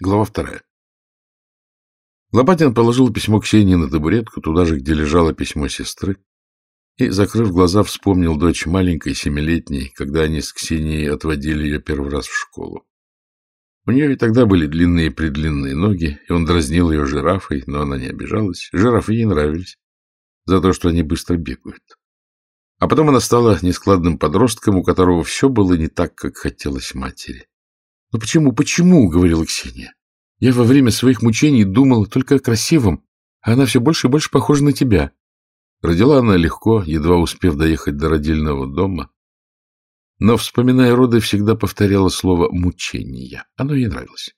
Глава вторая. Лопатин положил письмо Ксении на табуретку, туда же, где лежало письмо сестры, и, закрыв глаза, вспомнил дочь маленькой, семилетней, когда они с Ксенией отводили ее первый раз в школу. У нее и тогда были длинные-предлинные ноги, и он дразнил ее жирафой, но она не обижалась. Жирафы ей нравились за то, что они быстро бегают. А потом она стала нескладным подростком, у которого все было не так, как хотелось матери. — Ну почему, почему? — говорила Ксения. — Я во время своих мучений думала только о красивом, а она все больше и больше похожа на тебя. Родила она легко, едва успев доехать до родильного дома. Но, вспоминая роды, всегда повторяла слово «мучения». Оно ей нравилось.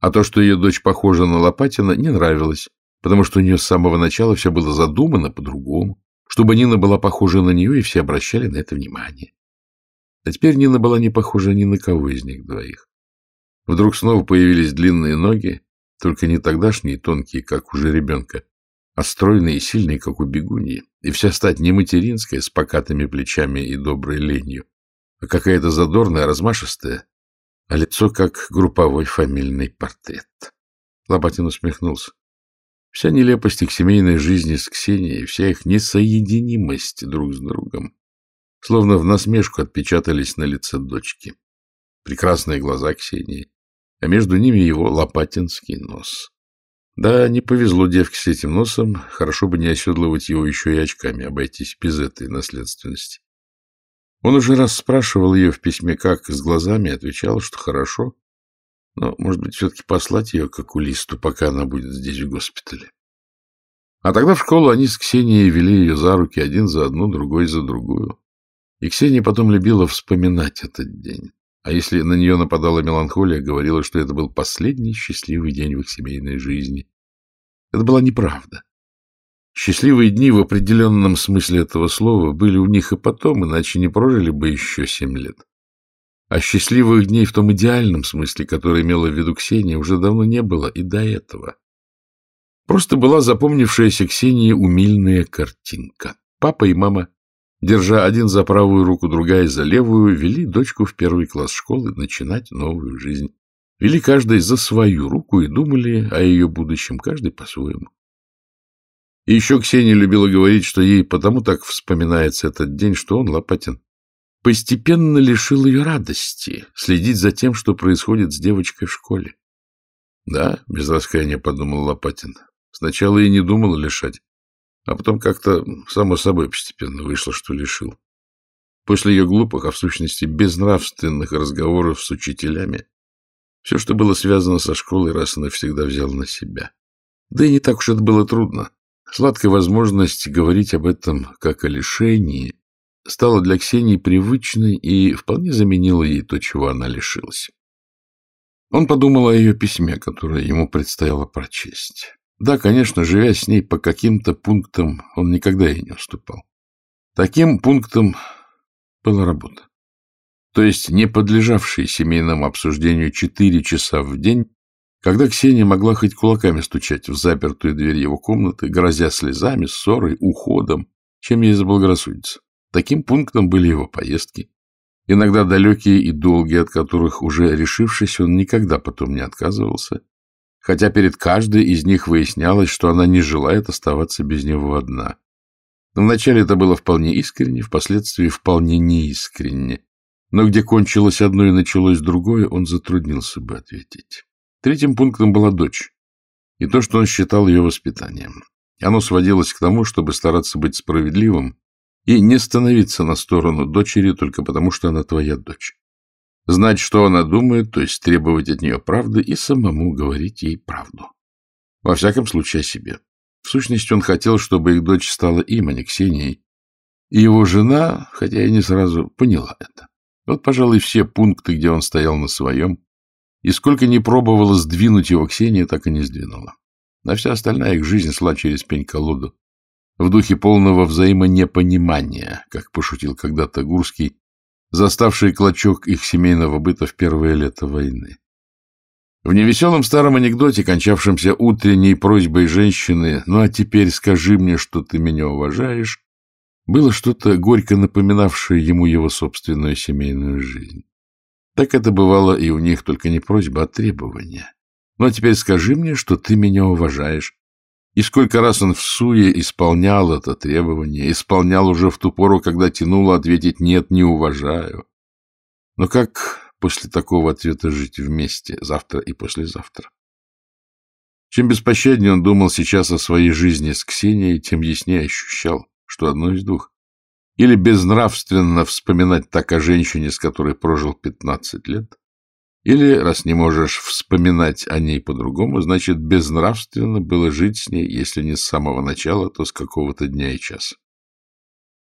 А то, что ее дочь похожа на Лопатина, не нравилось, потому что у нее с самого начала все было задумано по-другому, чтобы Нина была похожа на нее, и все обращали на это внимание. А теперь Нина была не похожа ни на кого из них двоих. Вдруг снова появились длинные ноги, только не тогдашние тонкие, как у жеребенка, а стройные и сильные, как у бегуньи, и вся стать не материнская, с покатыми плечами и доброй ленью, а какая-то задорная, размашистая, а лицо как групповой фамильный портрет. Лопатин усмехнулся. Вся нелепость их семейной жизни с Ксенией, вся их несоединимость друг с другом, словно в насмешку отпечатались на лице дочки. Прекрасные глаза Ксении, а между ними его лопатинский нос. Да, не повезло девке с этим носом, хорошо бы не оседлывать его еще и очками, обойтись без этой наследственности. Он уже раз спрашивал ее в письме, как с глазами, отвечал, что хорошо, но, может быть, все-таки послать ее к окулисту, пока она будет здесь в госпитале. А тогда в школу они с Ксенией вели ее за руки один за одну, другой за другую. И Ксения потом любила вспоминать этот день. А если на нее нападала меланхолия, говорила, что это был последний счастливый день в их семейной жизни. Это была неправда. Счастливые дни в определенном смысле этого слова были у них и потом, иначе не прожили бы еще семь лет. А счастливых дней в том идеальном смысле, который имела в виду Ксения, уже давно не было и до этого. Просто была запомнившаяся Ксении умильная картинка. Папа и мама держа один за правую руку, другая за левую, вели дочку в первый класс школы начинать новую жизнь. Вели каждый за свою руку и думали о ее будущем, каждый по-своему. И еще Ксения любила говорить, что ей потому так вспоминается этот день, что он, Лопатин, постепенно лишил ее радости следить за тем, что происходит с девочкой в школе. Да, без раскаяния подумал Лопатин. Сначала и не думал лишать. А потом как-то само собой постепенно вышло, что лишил. После ее глупых, а в сущности безнравственных разговоров с учителями, все, что было связано со школой, раз и навсегда взял на себя. Да и не так уж это было трудно. Сладкая возможность говорить об этом как о лишении стала для Ксении привычной и вполне заменила ей то, чего она лишилась. Он подумал о ее письме, которое ему предстояло прочесть. Да, конечно, живя с ней по каким-то пунктам, он никогда ей не уступал. Таким пунктом была работа. То есть не подлежавшие семейному обсуждению четыре часа в день, когда Ксения могла хоть кулаками стучать в запертую дверь его комнаты, грозя слезами, ссорой, уходом, чем ей заблагорассудится. Таким пунктом были его поездки, иногда далекие и долгие, от которых, уже решившись, он никогда потом не отказывался, хотя перед каждой из них выяснялось, что она не желает оставаться без него одна. Вначале это было вполне искренне, впоследствии вполне неискренне. Но где кончилось одно и началось другое, он затруднился бы ответить. Третьим пунктом была дочь, и то, что он считал ее воспитанием. Оно сводилось к тому, чтобы стараться быть справедливым и не становиться на сторону дочери только потому, что она твоя дочь знать, что она думает, то есть требовать от нее правды и самому говорить ей правду. Во всяком случае, о себе. В сущности, он хотел, чтобы их дочь стала им, а не Ксенией. И его жена, хотя и не сразу, поняла это. Вот, пожалуй, все пункты, где он стоял на своем, и сколько ни пробовала сдвинуть его Ксения, так и не сдвинула. А вся остальная их жизнь шла через пень-колоду. В духе полного взаимонепонимания, как пошутил когда-то Гурский, заставший клочок их семейного быта в первое лето войны. В невеселом старом анекдоте, кончавшемся утренней просьбой женщины «Ну а теперь скажи мне, что ты меня уважаешь», было что-то горько напоминавшее ему его собственную семейную жизнь. Так это бывало и у них, только не просьба, а требование. Ну, а теперь скажи мне, что ты меня уважаешь. И сколько раз он в суе исполнял это требование, исполнял уже в ту пору, когда тянуло ответить «нет, не уважаю». Но как после такого ответа жить вместе, завтра и послезавтра? Чем беспощаднее он думал сейчас о своей жизни с Ксенией, тем яснее ощущал, что одно из двух. Или безнравственно вспоминать так о женщине, с которой прожил пятнадцать лет, или, раз не можешь вспоминать о ней по-другому, значит, безнравственно было жить с ней, если не с самого начала, то с какого-то дня и часа.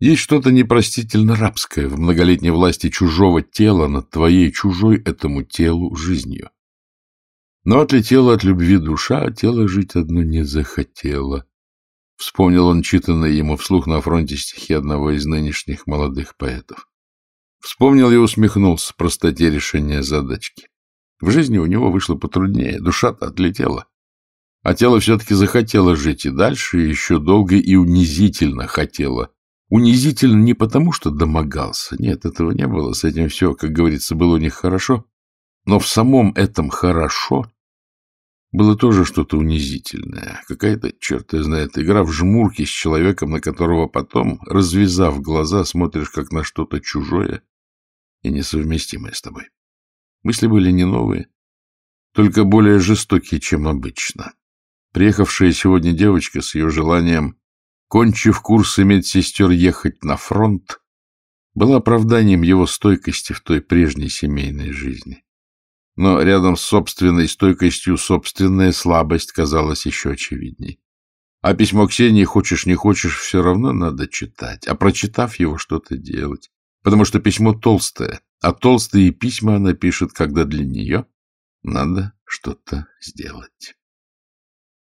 Есть что-то непростительно рабское в многолетней власти чужого тела над твоей чужой этому телу жизнью. Но отлетела от любви душа, а тело жить одно не захотело. Вспомнил он читанные ему вслух на фронте стихи одного из нынешних молодых поэтов. Вспомнил и усмехнулся простоте решения задачки. В жизни у него вышло потруднее, душа-то отлетела. А тело все-таки захотело жить и дальше, и еще долго и унизительно хотело. Унизительно не потому, что домогался. Нет, этого не было. С этим все, как говорится, было у них хорошо. Но в самом этом «хорошо» было тоже что-то унизительное. Какая-то, черт знает, игра в жмурки с человеком, на которого потом, развязав глаза, смотришь как на что-то чужое и несовместимое с тобой. Мысли были не новые, только более жестокие, чем обычно. Приехавшая сегодня девочка с ее желанием, кончив курсы медсестер, ехать на фронт, была оправданием его стойкости в той прежней семейной жизни но рядом с собственной стойкостью собственная слабость казалась еще очевидней. А письмо Ксении, хочешь не хочешь, все равно надо читать, а прочитав его, что-то делать. Потому что письмо толстое, а толстые письма она пишет, когда для нее надо что-то сделать.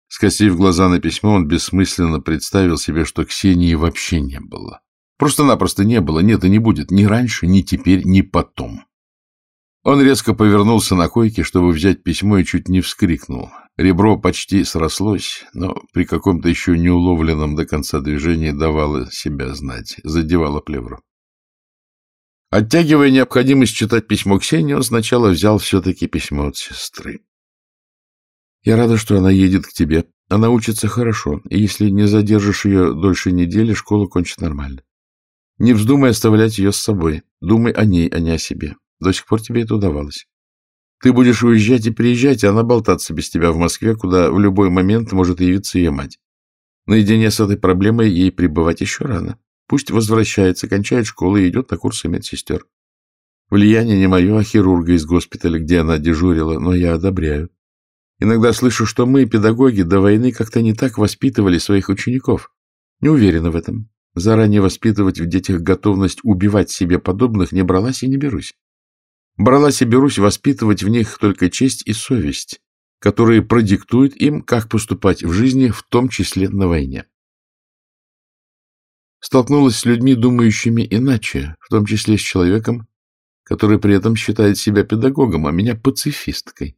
Скосив глаза на письмо, он бессмысленно представил себе, что Ксении вообще не было. Просто-напросто не было, нет и не будет, ни раньше, ни теперь, ни потом. Он резко повернулся на койке, чтобы взять письмо, и чуть не вскрикнул. Ребро почти срослось, но при каком-то еще неуловленном до конца движении давало себя знать, задевало плевру. Оттягивая необходимость читать письмо Ксении, он сначала взял все-таки письмо от сестры. «Я рада, что она едет к тебе. Она учится хорошо, и если не задержишь ее дольше недели, школа кончит нормально. Не вздумай оставлять ее с собой. Думай о ней, а не о себе. До сих пор тебе это удавалось. Ты будешь уезжать и приезжать, а она болтаться без тебя в Москве, куда в любой момент может явиться ее мать. Наедине с этой проблемой ей пребывать еще рано. Пусть возвращается, кончает школу и идет на курсы медсестер. Влияние не мое, а хирурга из госпиталя, где она дежурила, но я одобряю. Иногда слышу, что мы, педагоги, до войны как-то не так воспитывали своих учеников. Не уверена в этом. Заранее воспитывать в детях готовность убивать себе подобных не бралась и не берусь. Бралась и берусь воспитывать в них только честь и совесть, которые продиктуют им, как поступать в жизни, в том числе на войне. Столкнулась с людьми, думающими иначе, в том числе с человеком, который при этом считает себя педагогом, а меня пацифисткой.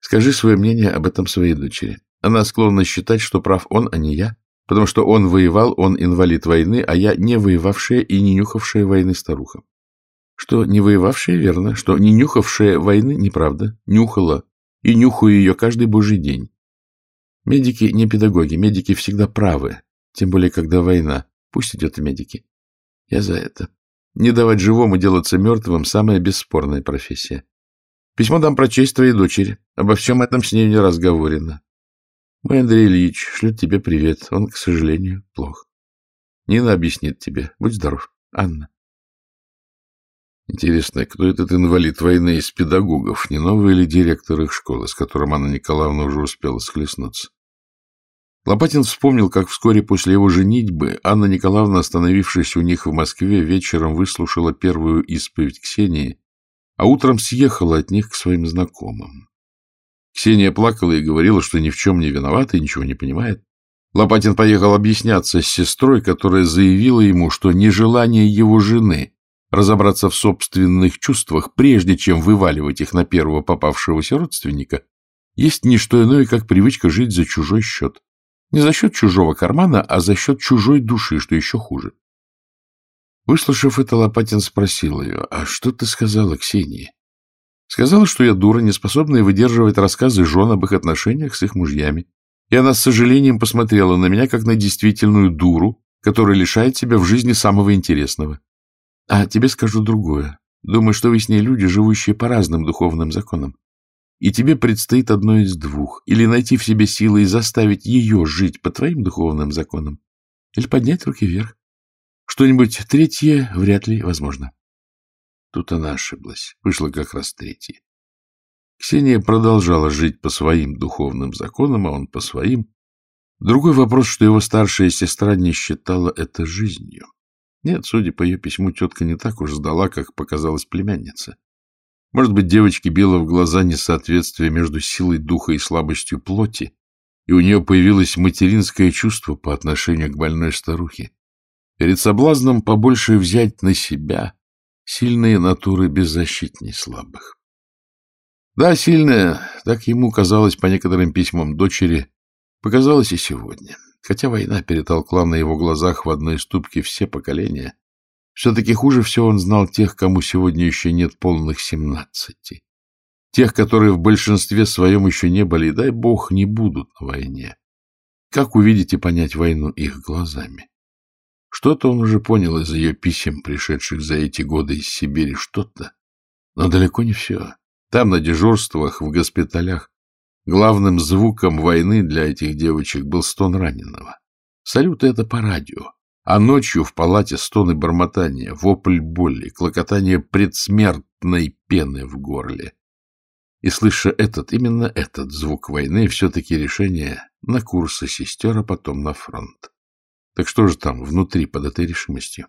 Скажи свое мнение об этом своей дочери. Она склонна считать, что прав он, а не я, потому что он воевал, он инвалид войны, а я не воевавшая и не нюхавшая войны старуха. Что не воевавшая верно, что не нюхавшая войны неправда, нюхала, и нюхаю ее каждый божий день. Медики не педагоги, медики всегда правы, тем более, когда война. Пусть идет и медики. Я за это. Не давать живому делаться мертвым — самая бесспорная профессия. Письмо дам прочесть твоей дочери. Обо всем этом с ней не разговорено. Мой Андрей Ильич шлет тебе привет. Он, к сожалению, плох. Нина объяснит тебе. Будь здоров. Анна. Интересно, кто этот инвалид войны из педагогов? Не новый ли директор их школы, с которым Анна Николаевна уже успела схлестнуться? Лопатин вспомнил, как вскоре после его женитьбы Анна Николаевна, остановившись у них в Москве, вечером выслушала первую исповедь Ксении, а утром съехала от них к своим знакомым. Ксения плакала и говорила, что ни в чем не виновата и ничего не понимает. Лопатин поехал объясняться с сестрой, которая заявила ему, что нежелание его жены разобраться в собственных чувствах, прежде чем вываливать их на первого попавшегося родственника, есть не что иное, как привычка жить за чужой счет. Не за счет чужого кармана, а за счет чужой души, что еще хуже. Выслушав это, Лопатин спросил ее, «А что ты сказала Ксении?» Сказала, что я дура, не способная выдерживать рассказы жен об их отношениях с их мужьями. И она с сожалением посмотрела на меня, как на действительную дуру, которая лишает себя в жизни самого интересного. А тебе скажу другое. Думаю, что вы с ней люди, живущие по разным духовным законам. И тебе предстоит одно из двух. Или найти в себе силы и заставить ее жить по твоим духовным законам, или поднять руки вверх. Что-нибудь третье вряд ли возможно. Тут она ошиблась. Вышло как раз третье. Ксения продолжала жить по своим духовным законам, а он по своим. Другой вопрос, что его старшая сестра не считала это жизнью. Нет, судя по ее письму, тетка не так уж сдала, как показалась племянница. Может быть, девочке било в глаза несоответствие между силой духа и слабостью плоти, и у нее появилось материнское чувство по отношению к больной старухе. Перед соблазном побольше взять на себя сильные натуры беззащитней слабых. Да, сильная, так ему казалось по некоторым письмам дочери, показалось и сегодня. Хотя война перетолкла на его глазах в одной ступке все поколения, все-таки хуже всего он знал тех, кому сегодня еще нет полных семнадцати. Тех, которые в большинстве своем еще не были, дай бог, не будут на войне. Как увидеть и понять войну их глазами? Что-то он уже понял из ее писем, пришедших за эти годы из Сибири, что-то. Но далеко не все. Там, на дежурствах, в госпиталях, главным звуком войны для этих девочек был стон раненого. Салюты — это по радио. А ночью в палате стоны бормотания, вопль боли, клокотание предсмертной пены в горле. И, слыша этот, именно этот звук войны, все-таки решение на курсы сестер, а потом на фронт. Так что же там внутри под этой решимостью?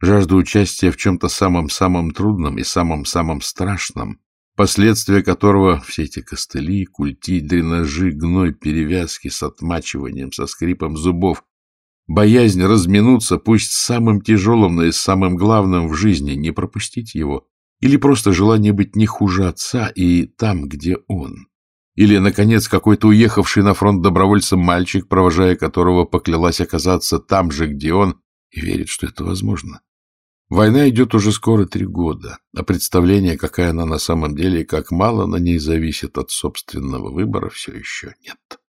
Жажда участия в чем-то самом-самом трудном и самом-самом страшном, последствия которого все эти костыли, культи, дренажи, гной, перевязки с отмачиванием, со скрипом зубов, боязнь разминуться, пусть самым тяжелым, но и самым главным в жизни, не пропустить его, или просто желание быть не хуже отца и там, где он. Или, наконец, какой-то уехавший на фронт добровольцем мальчик, провожая которого поклялась оказаться там же, где он, и верит, что это возможно. Война идет уже скоро три года, а представление, какая она на самом деле и как мало на ней зависит от собственного выбора, все еще нет.